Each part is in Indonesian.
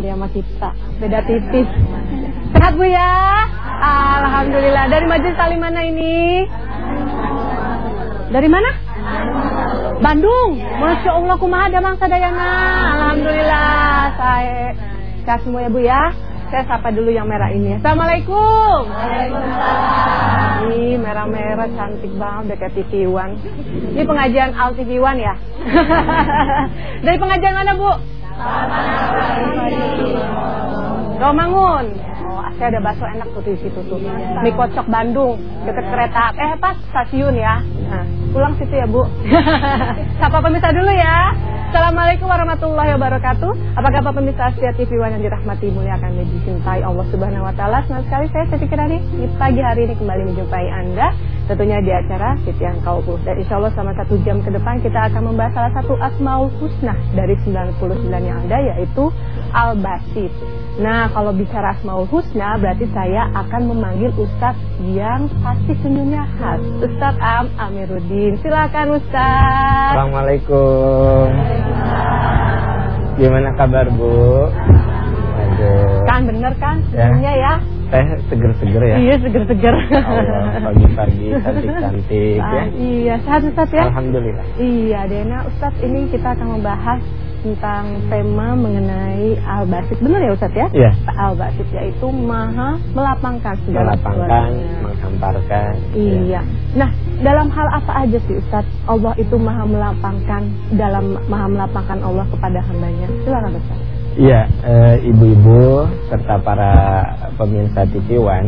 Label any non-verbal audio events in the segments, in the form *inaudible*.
Dia sama kita Beda tipis. Sehat Bu ya? Alhamdulillah. Dari majelis salim mana ini? Dari mana? Bandung. Masya Allah kumaha damang sadayana Alhamdulillah. Saya Sehat semua ya Bu ya? Saya sapa dulu yang merah ini. Assalamualaikum. Waalaikumsalam. Ih merah-merah cantik banget Udah kayak TV One Ini pengajian Al TV One ya? *laughs* Dari pengajian mana Bu Romangun. Oh, saya ada bakso enak tuh di situ tuh. Mie kocok Bandung, deket kereta. Eh, pas stasiun ya. Nah, pulang situ ya, Bu. *laughs* Sapa pemirsa dulu ya. Assalamualaikum warahmatullahi wabarakatuh. Apa kabar pemirsa setia TV One yang dirahmati muliakan dan dicintai Allah Subhanahu wa taala. Senang sekali saya Siti Kirani di pagi hari ini kembali menjumpai Anda tentunya di acara Siti yang Kaubu. Dan insya Allah selama satu jam ke depan kita akan membahas salah satu asmaul husna dari 99 yang ada yaitu Al-Basit. Nah, kalau bicara Asmaul Husna berarti saya akan memanggil Ustadz yang pasti senyumnya khas. Ustadz Am Amiruddin. Silakan Ustadz. Assalamualaikum. Gimana kabar Bu? Aduh. Kan bener kan senyumnya ya? Teh seger-seger ya? Iya seger-seger. Pagi-pagi cantik-cantik ya. Ah, iya, sehat Ustadz ya? Alhamdulillah. Iya, Dena Ustadz ini kita akan membahas tentang tema mengenai al-basit. Benar ya Ustadz ya? Iya. Al-basit yaitu maha melapangkan segala Melapangkan, menghamparkan. Iya. Nah, dalam hal apa aja sih Ustadz Allah itu maha melapangkan dalam maha melapangkan Allah kepada hambanya? Silakan Ustadz. Eh, ibu-ibu serta para pemirsa TV One,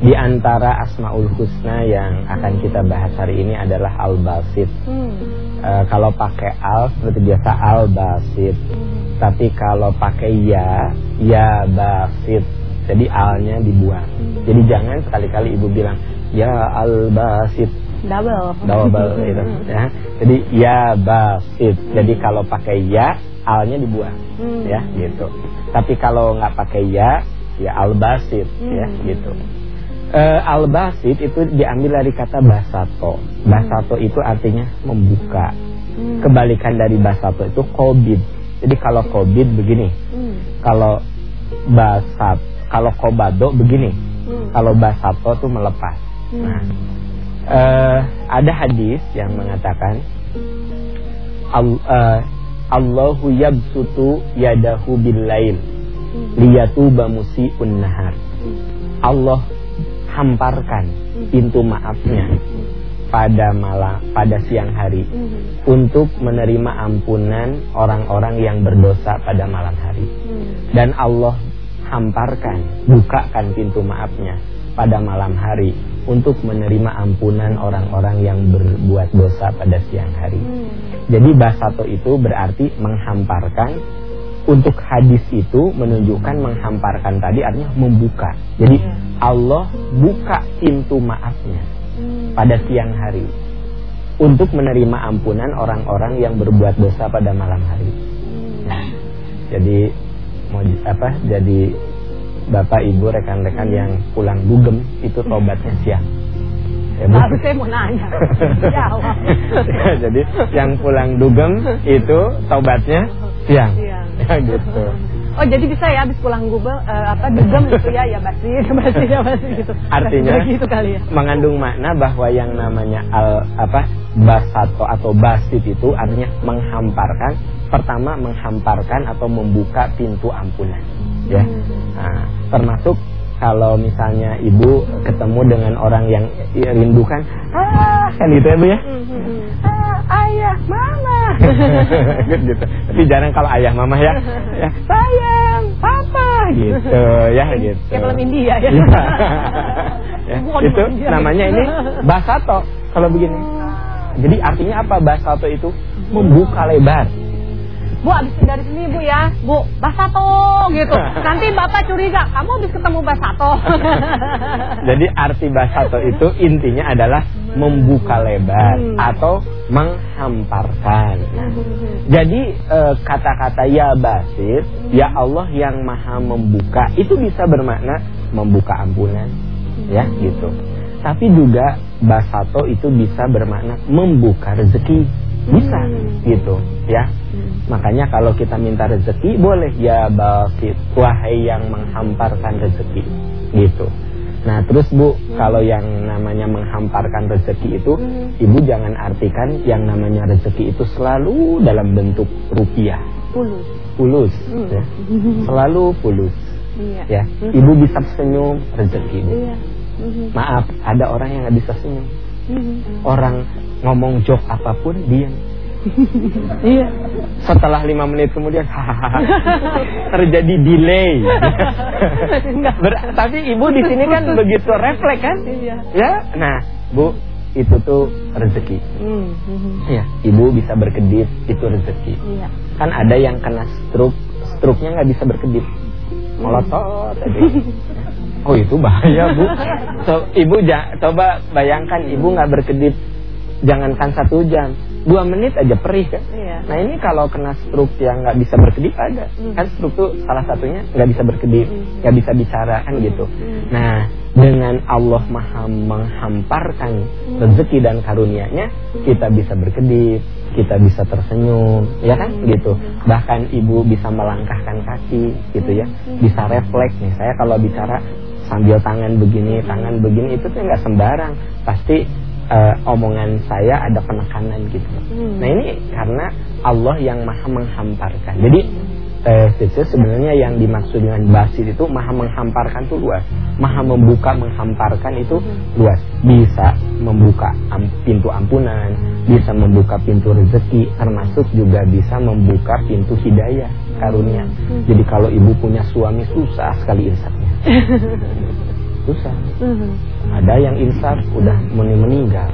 di antara Asmaul Husna yang akan kita bahas hari ini adalah Al-Basit. Hmm. Eh, kalau pakai al seperti biasa Al-Basit. Hmm. Tapi kalau pakai ya, ya basit. Jadi alnya dibuang. Jadi jangan sekali-kali ibu bilang ya al basit Double. double gitu ya. Jadi ya basit. Jadi kalau pakai ya alnya dibuang Hmm. ya gitu. Tapi kalau nggak pakai ya ya al basit ya Hmm. gitu. Al basit itu diambil dari kata basato. Basato itu artinya membuka. Hmm. Kebalikan dari basato itu kobid. Jadi kalau kobid begini, Hmm. kalau basat, kalau kobado begini, Hmm. kalau basato itu melepas. Hmm. Nah, eh, ada hadis yang mengatakan Al- eh, Allahu yabsutu yadahu bil lail Hmm. liyatuba musiiun nahar. Hmm. Allah hamparkan pintu maafnya pada malam pada siang hari Hmm. untuk menerima ampunan orang-orang yang berdosa pada malam hari. Hmm. Dan Allah hamparkan, bukakan pintu maafnya pada malam hari untuk menerima ampunan orang-orang yang berbuat dosa pada siang hari. Hmm. Jadi basato itu berarti menghamparkan untuk hadis itu menunjukkan menghamparkan tadi artinya membuka. Jadi Ya. Allah buka pintu maafnya Hmm. pada siang hari untuk menerima ampunan orang-orang yang berbuat dosa pada malam hari. Hmm. Jadi mau apa? Jadi Bapak Ibu rekan-rekan yang pulang dugem itu tobatnya siang. Ya? Baru saya mau nanya. *laughs* Jawab. Jadi yang pulang dugem itu tobatnya siang. Siang. *laughs* Ya gitu. Oh jadi bisa ya habis pulang Google eh, apa dugem gitu ya ya basi *laughs* basi ya basi gitu. Artinya gitu kali ya. mengandung makna bahwa yang namanya al apa basato atau basit itu artinya menghamparkan pertama menghamparkan atau membuka pintu ampunan ya nah, termasuk kalau misalnya ibu ketemu dengan orang yang rindukan ah kan gitu ya bu ya ah, ayah mama *laughs* gitu tapi jarang kalau ayah mama ya, ya sayang papa gitu ya gitu Kayak film India ya. Iya. *laughs* ya, itu namanya ini basato kalau begini. Jadi artinya apa basato itu? Membuka lebar. Bu abis dari sini bu ya Bu Basato gitu *laughs* Nanti bapak curiga Kamu habis ketemu Basato *laughs* Jadi arti basato itu intinya adalah membuka lebar Hmm. atau menghamparkan. Nah, jadi eh, kata-kata ya basit, ya Allah yang maha membuka itu bisa bermakna membuka ampunan, ya gitu. Tapi juga basato itu bisa bermakna membuka rezeki. Bisa Hmm. gitu ya. Hmm. Makanya kalau kita minta rezeki boleh ya basit wahai yang menghamparkan rezeki gitu. Nah terus bu kalau yang namanya menghamparkan rezeki itu Hmm. ibu jangan artikan yang namanya rezeki itu selalu dalam bentuk rupiah fulus Hmm. ya. selalu fulus Iya. ya. Ibu bisa senyum rezeki. Iya. Maaf ada orang yang nggak bisa senyum. Orang ngomong joke apa pun diam. *laughs* Iya. Setelah lima menit kemudian *laughs* terjadi delay. *laughs* Ber- tapi ibu di sini kan begitu refleks kan? Iya. Ya, nah bu itu tuh rezeki. Hmm. Mhm. Ya, ibu bisa berkedip itu rezeki. Iya. Kan ada yang kena stroke, stroke-nya nggak bisa berkedip, melotot. Oh itu bahaya bu. So, ibu ja- coba bayangkan ibu nggak berkedip, jangankan satu jam, dua menit aja perih kan? Iya. Nah ini kalau kena stroke yang nggak bisa berkedip ada, Hmm. kan stroke tuh salah satunya nggak bisa berkedip, Hmm. nggak bisa bicara kan gitu. Hmm. Nah dengan Allah maha menghamparkan Hmm. rezeki dan karunia-Nya, kita bisa berkedip, kita bisa tersenyum, ya kan Hmm. gitu. Bahkan ibu bisa melangkahkan kaki, gitu ya, Hmm. bisa refleks nih. Saya kalau bicara sambil tangan begini, tangan begini itu tuh nggak sembarang, pasti eh, omongan saya ada penekanan gitu. Hmm. Nah ini karena Allah yang maha menghamparkan. Jadi itu sebenarnya yang dimaksud dengan basit itu maha menghamparkan itu luas, maha membuka menghamparkan itu luas. Bisa membuka am- pintu ampunan, bisa membuka pintu rezeki, termasuk juga bisa membuka pintu hidayah karunia. Jadi kalau ibu punya suami susah sekali insafnya, *laughs* susah. Mhm. Ada yang insaf udah meni- meninggal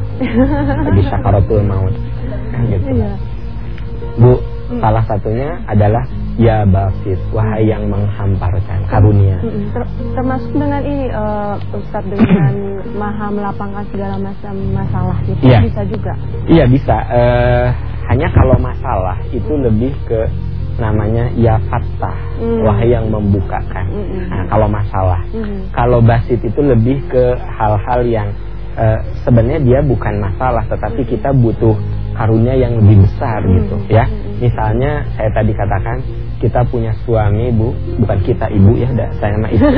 lagi *laughs* syakaratul maut kan gitu. Iya. Bu, salah satunya adalah ya basit, wahai yang menghamparkan karunia. Mm-mm. Ter- termasuk dengan ini eh, Ustadz dengan *clears throat* maha melapangkan segala macam masalah itu Iya. bisa juga. Iya bisa. Eh, hanya kalau masalah itu lebih ke namanya ya fattah, Hmm. wahai yang membukakan. Mm-mm. Nah, kalau masalah. Mhm. Kalau basit itu lebih ke hal-hal yang eh, sebenarnya dia bukan masalah, tetapi kita butuh karunia yang lebih besar Hmm. gitu ya. Hmm. Misalnya saya tadi katakan kita punya suami bu, bukan kita ibu ya, dah, saya mah istri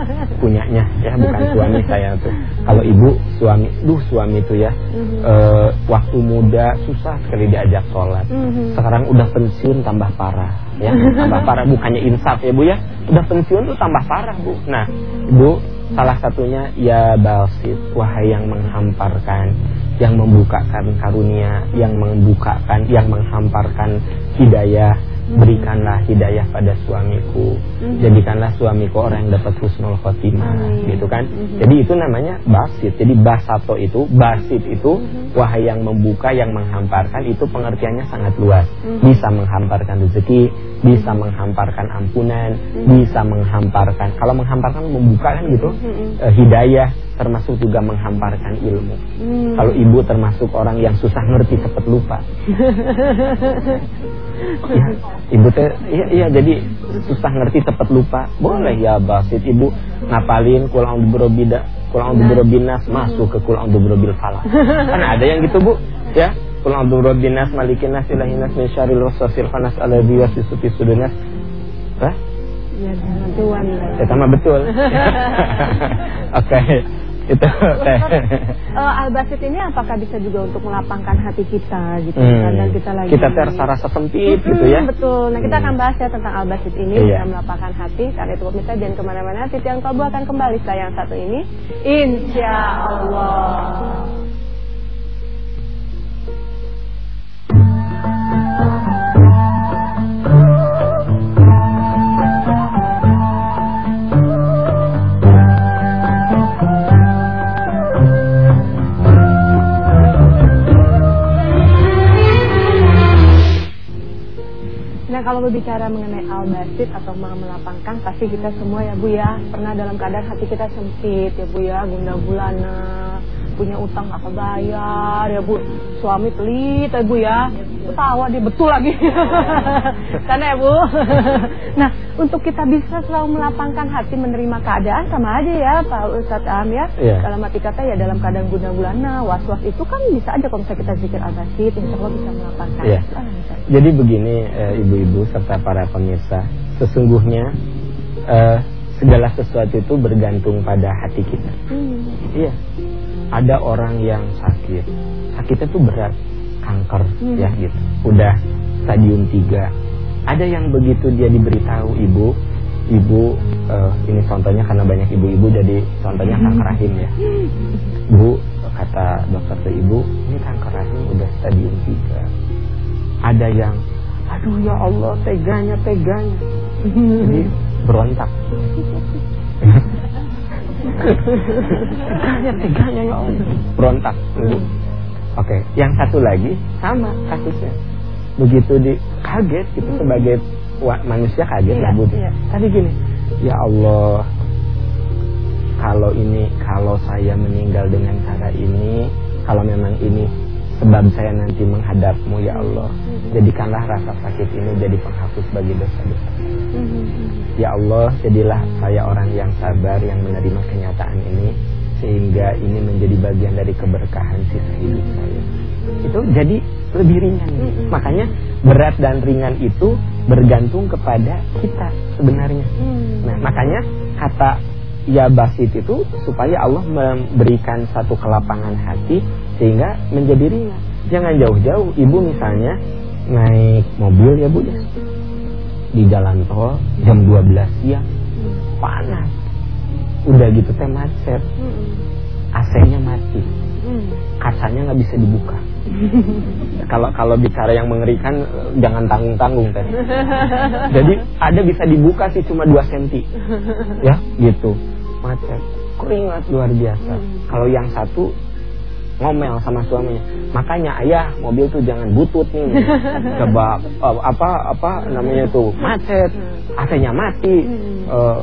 *laughs* punyanya ya, bukan suami saya tuh. Kalau ibu suami, duh suami itu ya, Mhm. eh, waktu muda susah sekali diajak sholat. Mhm. Sekarang udah pensiun tambah parah ya, tambah parah bukannya insaf ya bu ya, udah pensiun tuh tambah parah bu. Nah ibu salah satunya ya basit, wahai yang menghamparkan, yang membukakan karunia, yang membukakan, yang menghamparkan hidayah. Berikanlah hidayah pada suamiku Mhm. Jadikanlah suamiku orang yang dapat husnul khotimah. Gitu kan Mhm. Jadi itu namanya basit Jadi basato itu, basit itu. Wahai yang membuka, yang menghamparkan Itu pengertiannya sangat luas. Bisa menghamparkan rezeki Bisa menghamparkan ampunan. Bisa menghamparkan Kalau menghamparkan membuka kan gitu. Eh, Hidayah termasuk juga menghamparkan ilmu Hmm. Kalau ibu termasuk orang yang susah ngerti cepat lupa ya, ibu teh iya iya jadi susah ngerti cepat lupa boleh ya basit ibu ngapalin kulang berobida kulang berobinas masuk ke kulang berobil falak kan ada yang gitu bu ya kulang berobinas malikinas ilahinas min syarril waswasil fanas alladzi yuwaswisu fi sudunas Hah? Ya, tuan. Ya sama betul. *laughs* Oke. Itu teh. Eh, Albasit ini apakah bisa juga untuk melapangkan hati kita gitu? Hmm. Kadang kita lagi Kita teh rasa sempit Hmm, gitu ya. Betul. Nah kita Hmm. akan bahas ya tentang Albasit ini Iya. bisa melapangkan hati. Karena itu pemirsa jangan ke mana-mana. Titi yang kalbu akan kembali setelah yang satu ini. Insya Allah. Kalau berbicara mengenai albasit atau mau melapangkan pasti kita semua ya Bu ya. Pernah dalam keadaan hati kita sempit ya Bu ya. Gunda gulana punya utang nggak kebayar ya Bu suami pelit ya Bu ya ketawa dia betul lagi *laughs* karena ya bu *laughs* nah untuk kita bisa selalu melapangkan hati menerima keadaan sama aja ya Pak Ustadz Am ya Iya. dalam arti kata ya dalam keadaan guna gulana was was itu kan bisa aja kalau misalnya kita zikir al basit insya Allah bisa melapangkan Iya. Ustadz. Jadi begini eh, ibu-ibu serta para pemirsa, sesungguhnya eh, segala sesuatu itu bergantung pada hati kita. Hmm. Iya. Ada orang yang sakit. Sakitnya tuh berat, kanker Hmm. ya gitu. Udah stadium 3. Ada yang begitu dia diberitahu ibu, ibu eh, ini contohnya karena banyak ibu-ibu jadi contohnya kanker rahim ya. Bu kata dokter ke ibu, ini kanker rahim udah stadium 3. Ada yang aduh ya Allah teganya teganya. Jadi *laughs* berontak. *laughs* teganya teganya ya Allah. Berontak. Bu. Oke, yang satu lagi sama kasusnya. Begitu di kaget gitu sebagai wa- manusia kaget Iya, lah Bu. iya. Tapi gini, ya Allah kalau ini kalau saya meninggal dengan cara ini, kalau memang ini sebab saya nanti menghadapmu ya Allah, jadikanlah rasa sakit ini jadi penghapus bagi dosa-dosa. Ya Allah, jadilah saya orang yang sabar yang menerima kenyataan ini sehingga ini menjadi bagian dari keberkahan sisa hidup saya. Itu jadi lebih ringan. Mm-mm. Makanya berat dan ringan itu bergantung kepada kita sebenarnya. Hmm. Nah, makanya kata ya basit itu supaya Allah memberikan satu kelapangan hati sehingga menjadi ringan. Jangan jauh-jauh. Ibu misalnya naik mobil ya Bu ya. Di jalan tol jam 12 siang panas. Udah gitu teh macet. Hmm. AC-nya mati. Hmm. Kacanya nggak bisa dibuka. *laughs* Kalau kalau bicara yang mengerikan jangan tanggung-tanggung teh. Jadi ada bisa dibuka sih cuma 2 cm. *laughs* Ya, gitu. Macet. Keringat luar biasa. Kalau yang satu ngomel sama suaminya. Makanya ayah mobil tuh jangan butut nih. *laughs* Coba eh, apa apa namanya tuh macet. AC-nya mati. eh,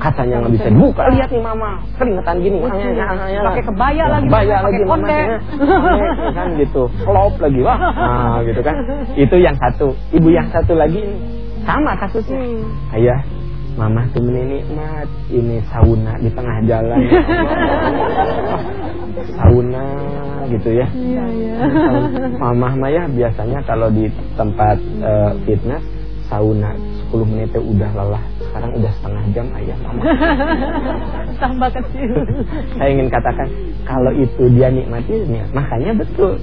kacanya nggak bisa dibuka. Lihat nih mama, keringetan gini. Pakai kebaya lagi, Kebaya lagi mamanya. Iya, kan gitu. Klop lagi wah. Nah, gitu kan. Itu yang satu. Ibu yang satu lagi sama kasusnya. Hmm. Ayah, mama tuh nikmat ini sauna di tengah jalan. *laughs* Ya gitu ya. Iya, iya. Mama Maya biasanya kalau di tempat eh, fitness sauna 10 menit udah lelah. Sekarang udah setengah jam ayah mama. *laughs* Tambah kecil. Saya ingin katakan kalau itu dia nikmati ya, makanya betul.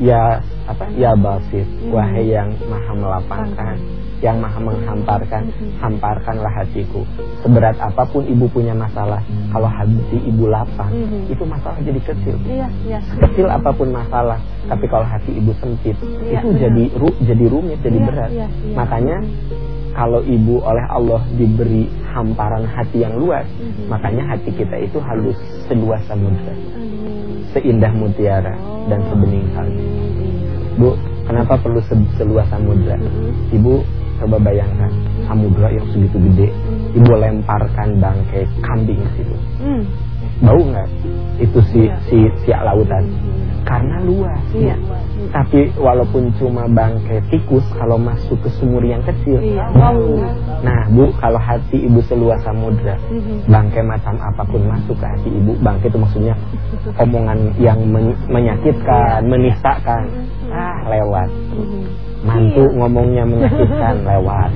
Ya apa? Ya basit, wahai yang maha melapangkan, yang maha menghamparkan, hamparkanlah hatiku. Seberat apa pun ibu punya masalah, kalau hati ibu lapang, itu masalah jadi kecil. Iya, iya. Kecil apa pun masalah, tapi kalau hati ibu sempit, Iya, itu benar. jadi ru, jadi rumit, jadi Iya, berat. iya, iya. Makanya kalau ibu oleh Allah diberi hamparan hati yang luas, makanya hati kita itu halus seluas samudra, seindah mutiara dan sebening salju. Bu, kenapa perlu se- seluas samudra? Ibu coba bayangkan samudra yang segitu gede, ibu lemparkan bangkai kambing ke situ. Hmm. Bau nggak? Itu si Iya. si siak lautan. Karena luas. Iya. Tapi walaupun cuma bangkai tikus kalau masuk ke sumur yang kecil, Iya. bau. Nah, Bu, kalau hati ibu seluas samudra, Mhm. bangkai macam apa pun masuk ke hati ibu, bangkai itu maksudnya omongan yang men- menyakitkan, menistakan, ah lewat. Mantu ngomongnya menyakitkan *laughs* lewat.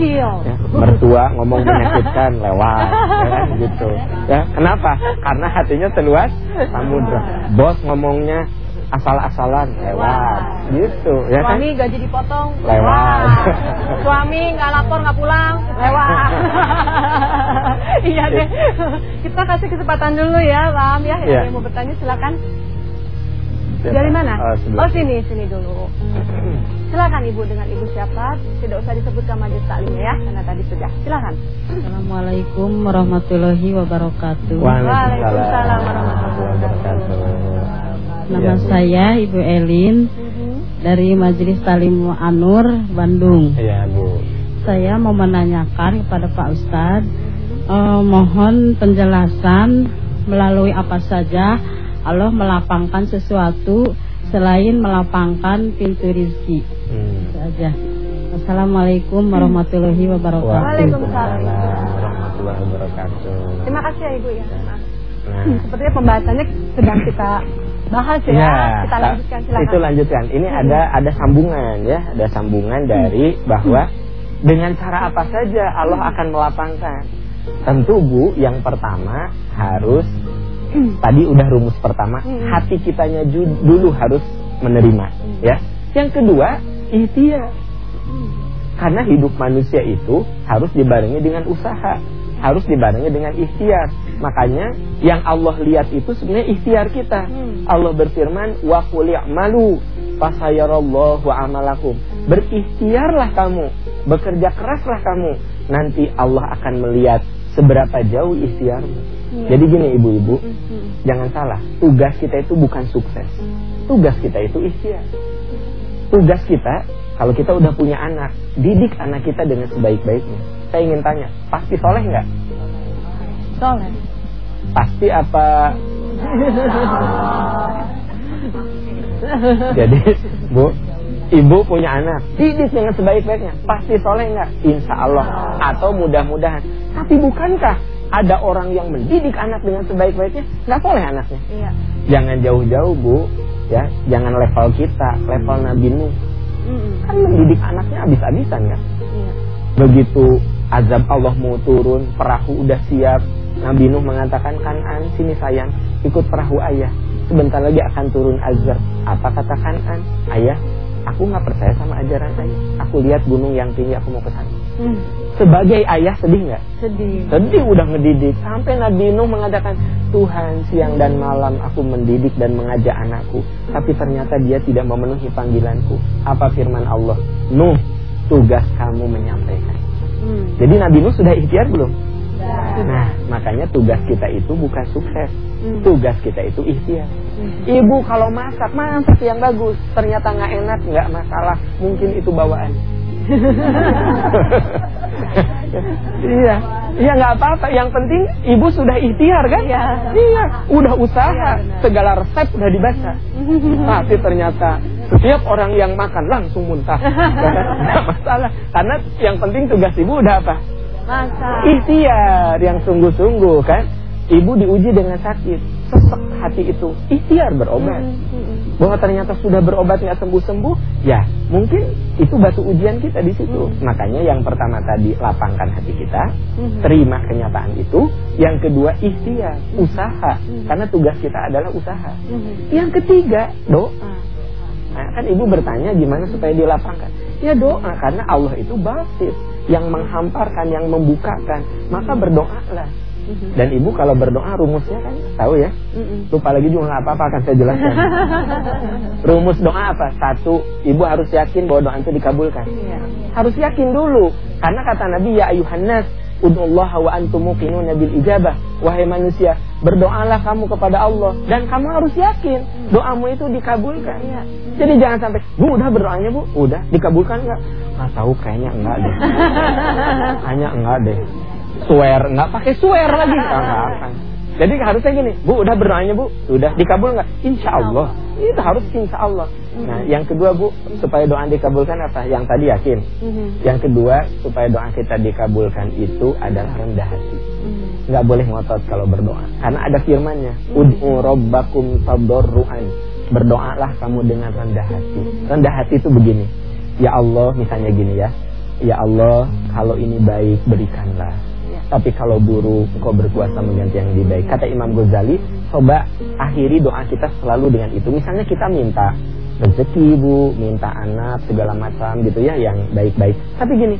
Ya, mertua ngomong menyakitkan lewat ya kan gitu ya kenapa karena hatinya seluas samudra bos ngomongnya asal-asalan lewat gitu ya kan Suami gaji dipotong Lewat. Suami nggak lapor nggak pulang lewat. *laughs* iya deh. Kita kasih kesempatan dulu ya, Lam ya. Yang mau bertanya silakan. Siapa? Dari mana? Oh, sebelah Oh sini, sini dulu. Silakan Ibu dengan Ibu siapa? Tidak usah disebutkan majelis taklim ya, karena tadi sudah. Silakan. Assalamualaikum warahmatullahi wabarakatuh. Waalaikumsalam warahmatullahi wabarakatuh. Nama Ya, saya Ibu Elin dari Majelis Talim Anur, Bandung. Iya Bu Saya mau menanyakan kepada Pak Ustadz, eh, mohon penjelasan melalui apa saja Allah melapangkan sesuatu selain melapangkan pintu rizki. Hmm. Itu aja. Assalamualaikum warahmatullahi wabarakatuh. Waalaikumsalam. warahmatullahi wabarakatuh. Terima kasih ya Ibu ya. Nah, Hmm, *laughs* Sepertinya pembahasannya sedang kita bahas ya. Ya, kita ta- lanjutkan silakan. Itu lanjutkan. Ini ada ada sambungan ya, ada sambungan dari bahwa dengan cara apa saja Allah akan melapangkan. Tentu Bu, yang pertama harus tadi udah rumus pertama, Hmm. hati kitanya dulu harus menerima, ya. Yang kedua, ikhtiar. Karena hidup manusia itu harus dibarengi dengan usaha, harus dibarengi dengan ikhtiar. Makanya yang Allah lihat itu sebenarnya ikhtiar kita. Hmm. Allah berfirman, "Wa qul i'malu fasayarallahu amalakum." Berikhtiarlah kamu, bekerja keraslah kamu. Nanti Allah akan melihat seberapa jauh ikhtiarmu. Iya. Jadi gini ibu-ibu, Hmm. jangan salah. Tugas kita itu bukan sukses. Tugas kita itu ikhtiar. Tugas kita kalau kita udah punya anak, didik anak kita dengan sebaik-baiknya. Saya ingin tanya, pasti soleh nggak? Soleh. Pasti apa? *laughs* Jadi, bu, ibu punya anak, didik dengan sebaik-baiknya, pasti soleh nggak? Insya Allah. Atau mudah-mudahan. Tapi bukankah ada orang yang mendidik anak dengan sebaik-baiknya, nggak soleh anaknya? Iya. Jangan jauh-jauh bu, ya, jangan level kita, level Nabi Nuh. Hmm. Kan mendidik anaknya habis-habisan kan? Iya. Begitu azab Allah mau turun, perahu udah siap. Nabi Nuh mengatakan, Kanan, sini sayang, ikut perahu ayah. Sebentar lagi akan turun azab. Apa kata Kanan? Ayah, aku nggak percaya sama ajaran ayah. Aku lihat gunung yang tinggi, aku mau ke sana. Hmm. Sebagai ayah sedih nggak? Sedih. Sedih udah ngedidik Sampai Nabi Nuh mengatakan Tuhan siang dan malam aku mendidik dan mengajak anakku Tapi ternyata dia tidak memenuhi panggilanku Apa firman Allah Nuh tugas kamu menyampaikan Hmm. Jadi Nabi Nuh sudah ikhtiar belum? Nah makanya tugas kita itu bukan sukses Hmm. Tugas kita itu ikhtiar Hmm. Ibu kalau masak, masak yang bagus Ternyata nggak enak, nggak masalah Mungkin itu bawaan *laughs* Iya, iya nggak apa-apa. Yang penting ibu sudah ikhtiar kan? Iya. Iya, udah usaha. Iya. Segala resep udah dibaca. Tapi ternyata setiap orang yang makan langsung muntah. *laughs* Nggak masalah. Karena yang penting tugas ibu udah apa? Masa. Ikhtiar yang sungguh-sungguh kan. Ibu diuji dengan sakit, sesek hati itu, ikhtiar berobat. Hmm, hmm, Bahwa ternyata sudah berobat nggak sembuh-sembuh, ya mungkin itu batu ujian kita di situ. Makanya yang pertama tadi lapangkan hati kita, Hmm. terima kenyataan itu. Yang kedua ikhtiar, usaha, Hmm. karena tugas kita adalah usaha. hmm. Yang ketiga doa. Nah, kan ibu bertanya gimana supaya dilapangkan? Ya doa karena Allah itu basit yang menghamparkan, yang membukakan. Maka berdoalah. Dan ibu kalau berdoa rumusnya kan tahu ya. Lupa lagi juga nggak apa-apa akan saya jelaskan. *laughs* Rumus doa apa? Satu, ibu harus yakin bahwa doa itu dikabulkan. Iya. Harus yakin dulu. Karena kata Nabi ya ayuhan nas, ud'ullaha wa antum muqinuna bil ijabah. Wahai manusia, berdoalah kamu kepada Allah dan kamu harus yakin doamu itu dikabulkan. Iya. Jadi jangan sampai, "Bu, udah berdoanya, Bu? Udah dikabulkan enggak?" Nggak tahu kayaknya enggak deh. *laughs* Kayaknya enggak deh. Swear, enggak pakai swear lagi. *laughs* Enggak akan. Jadi harusnya gini, Bu, udah berdoanya, Bu? Sudah dikabul enggak? Insya Allah. Itu harus insya Allah. Nah, yang kedua, Bu, supaya doa dikabulkan apa? Yang tadi yakin. Hmm. Yang kedua, supaya doa kita dikabulkan itu adalah rendah hati. Hmm. Nggak boleh ngotot kalau berdoa. Karena ada firmannya, Ud'u rabbakum tadarruan. Berdoalah kamu dengan rendah hati. Rendah hati itu begini. Ya Allah, misalnya gini ya. Ya Allah, kalau ini baik berikanlah. Tapi kalau buruk, engkau berkuasa mengganti yang lebih baik. Kata Imam Ghazali, coba akhiri doa kita selalu dengan itu. Misalnya kita minta rezeki bu, minta anak segala macam gitu ya yang baik-baik. Tapi gini,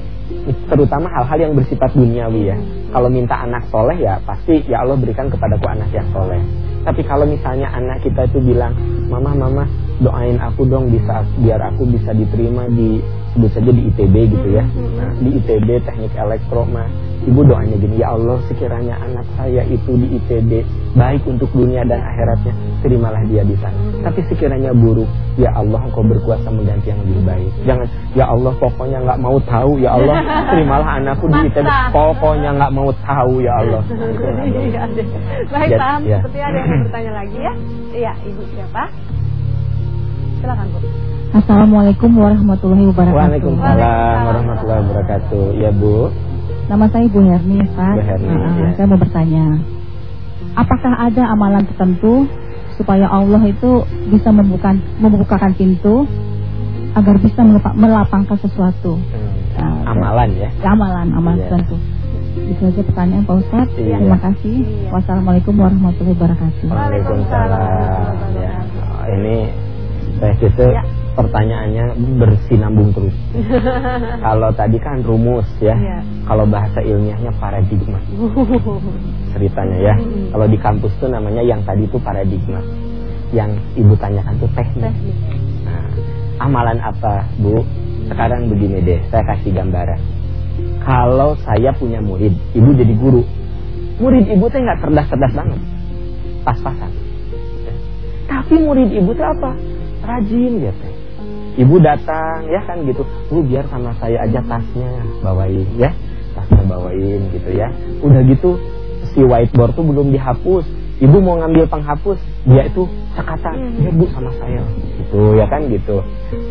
terutama hal-hal yang bersifat duniawi ya. Kalau minta anak soleh ya pasti ya Allah berikan kepadaku anak yang soleh. Tapi kalau misalnya anak kita itu bilang, mama mama doain aku dong bisa biar aku bisa diterima di sebut saja di ITB gitu ya. Nah, di ITB teknik elektro mah ibu doanya gini ya Allah sekiranya anak saya itu di ITB baik untuk dunia dan akhiratnya terimalah dia di sana. Tapi sekiranya buruk ya Allah engkau berkuasa mengganti yang lebih baik. Jangan ya Allah pokoknya nggak mau tahu ya Allah *laughs* terimalah anakku di ITB pokoknya nggak mau tahu ya Allah. Boleh. *laughs* Iya, deh. Baik, paham. ya. Seperti ada yang bertanya lagi ya? Iya, Ibu siapa? Silakan Bu. Assalamualaikum warahmatullahi wabarakatuh. Waalaikumsalam warahmatullahi wabarakatuh. Ya Bu. Nama saya Bu Herni, Pak. Bu Herni, Uh, ya. Saya mau bertanya, apakah ada amalan tertentu supaya Allah itu bisa membuka, membukakan pintu agar bisa melapangkan sesuatu? Hmm. Uh, Amalan ya. ya, amalan, amalan Iya. tertentu. Itu aja pertanyaan Pak Ustadz. Iya. Terima kasih. Iya. Wassalamualaikum warahmatullahi wabarakatuh. Waalaikumsalam. Ya. Oh, Ini saya gitu Ya. Pertanyaannya bersinambung terus. *laughs* Kalau tadi kan rumus ya. Iya. Kalau bahasa ilmiahnya paradigma *laughs* ceritanya ya. Kalau di kampus tuh namanya yang tadi itu paradigma. Yang ibu tanyakan tuh teknik. Teknik. Nah, amalan apa, Bu? Sekarang begini deh, saya kasih gambaran. Kalau saya punya murid, ibu jadi guru. Murid ibu tuh nggak cerdas-cerdas banget. Pas-pasan. Tapi murid ibu tuh apa? Rajin teh. Ibu datang ya kan gitu. Bu biar sama saya aja tasnya bawain ya. Tasnya bawain gitu ya. Udah gitu si whiteboard tuh belum dihapus. Ibu mau ngambil penghapus, dia itu cekatan, Hmm. ya bu sama saya, gitu ya kan gitu.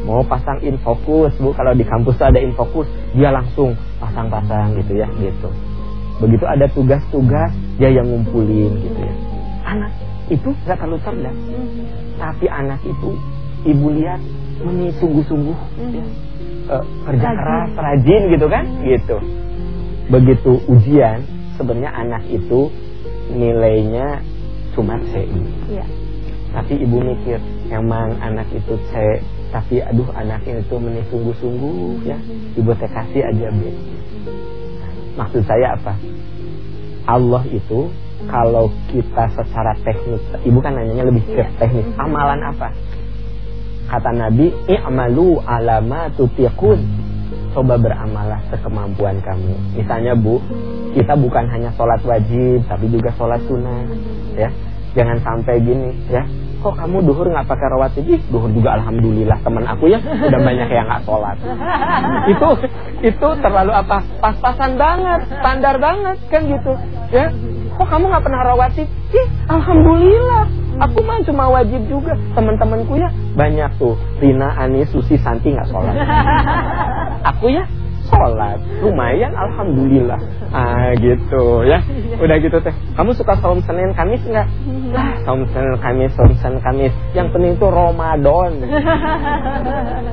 Mau pasang infokus bu, kalau di kampus tuh ada infokus, dia langsung pasang-pasang gitu ya, gitu. Begitu ada tugas-tugas, dia yang ngumpulin gitu ya. Anak itu nggak terlalu cerdas, tapi anak itu ibu lihat ini sungguh-sungguh ya. Eh, kerja Rajin. keras, rajin gitu kan, gitu. Begitu ujian, sebenarnya anak itu nilainya cuma C. Iya. Tapi ibu mikir, emang anak itu C, tapi aduh anak ini tuh menih sungguh-sungguh ya. Ibu teh kasih aja B. Maksud saya apa? Allah itu kalau kita secara teknik, ibu kan nanyanya lebih ke Iya. teknis. Amalan apa? Kata Nabi, i'malu alama tutiqun. Coba beramalah sekemampuan kamu. Misalnya Bu, kita bukan hanya sholat wajib, tapi juga sholat sunnah. Ya, jangan sampai gini, ya. Kok kamu duhur nggak pakai rawatib? Ih, duhur juga alhamdulillah teman aku ya udah banyak yang nggak sholat. itu itu terlalu apa? Pas-pasan banget, standar banget kan gitu, ya. Kok kamu nggak pernah rawatib? Ih, alhamdulillah. Aku mah cuma wajib juga. Teman-temanku ya banyak tuh. Rina, Ani, Susi, Santi nggak sholat. *laughs* Aku ya sholat. Lumayan, alhamdulillah. Ah gitu ya. Udah gitu teh. Kamu suka saum Senin Kamis nggak? Lah, saum Senin Kamis, saum Senin Kamis. Yang penting itu Ramadan.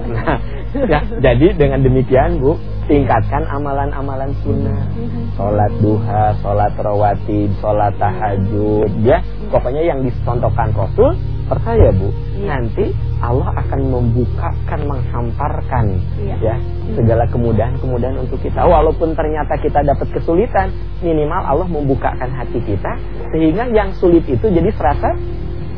Nah, ya, jadi dengan demikian Bu, tingkatkan amalan-amalan sunnah. Sholat duha, sholat rawatib, sholat tahajud, ya. Pokoknya yang dicontohkan Rasul, percaya Bu, Iya. nanti Allah akan membukakan, menghamparkan, Iya. ya, segala kemudahan-kemudahan untuk kita. Walaupun ternyata kita dapat kesulitan, minimal Allah membukakan hati kita, sehingga yang sulit itu jadi serasa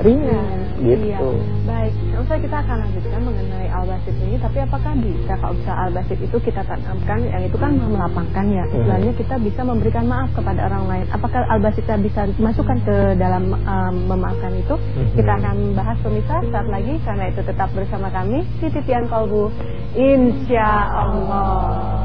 ringan, gitu. Iya. Baik, nah, usai kita akan lanjutkan mengenai albasit ini. Tapi apakah bisa kalau bisa albasit itu kita tanamkan, yang itu kan melapangkan ya. Hmm. Istilahnya kita bisa memberikan maaf kepada orang lain. Apakah albasitnya bisa masukkan ke dalam um, memaafkan itu? Hmm. Kita akan bahas pemirsa saat lagi. Karena itu tetap bersama kami di Titian Kolbu. Insya Allah.